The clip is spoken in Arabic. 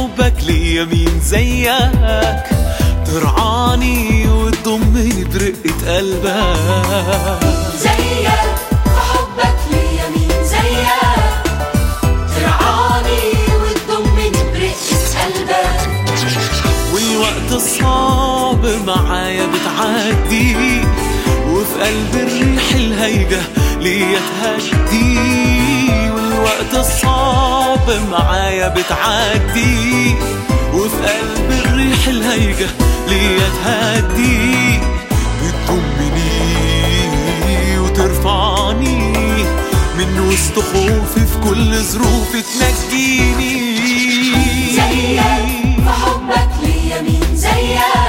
حبك ليا مين زيك. ترعاني وتضمني برقة قلبك. زيك وحبك ليا مين زيك. ترعاني وتضمني برقة قلبك. والوقت الصعب معايا بتعدي. وفي قلب الريح الهيجة ليا تهدي والوقت الصعب معايا بتعدي وفي قلب الريح الهيجة ليا تهدي. بتضمني وترفعني من وسط خوفي في كل ظروف تنجيني. زيك وحبك ليا مين زيك؟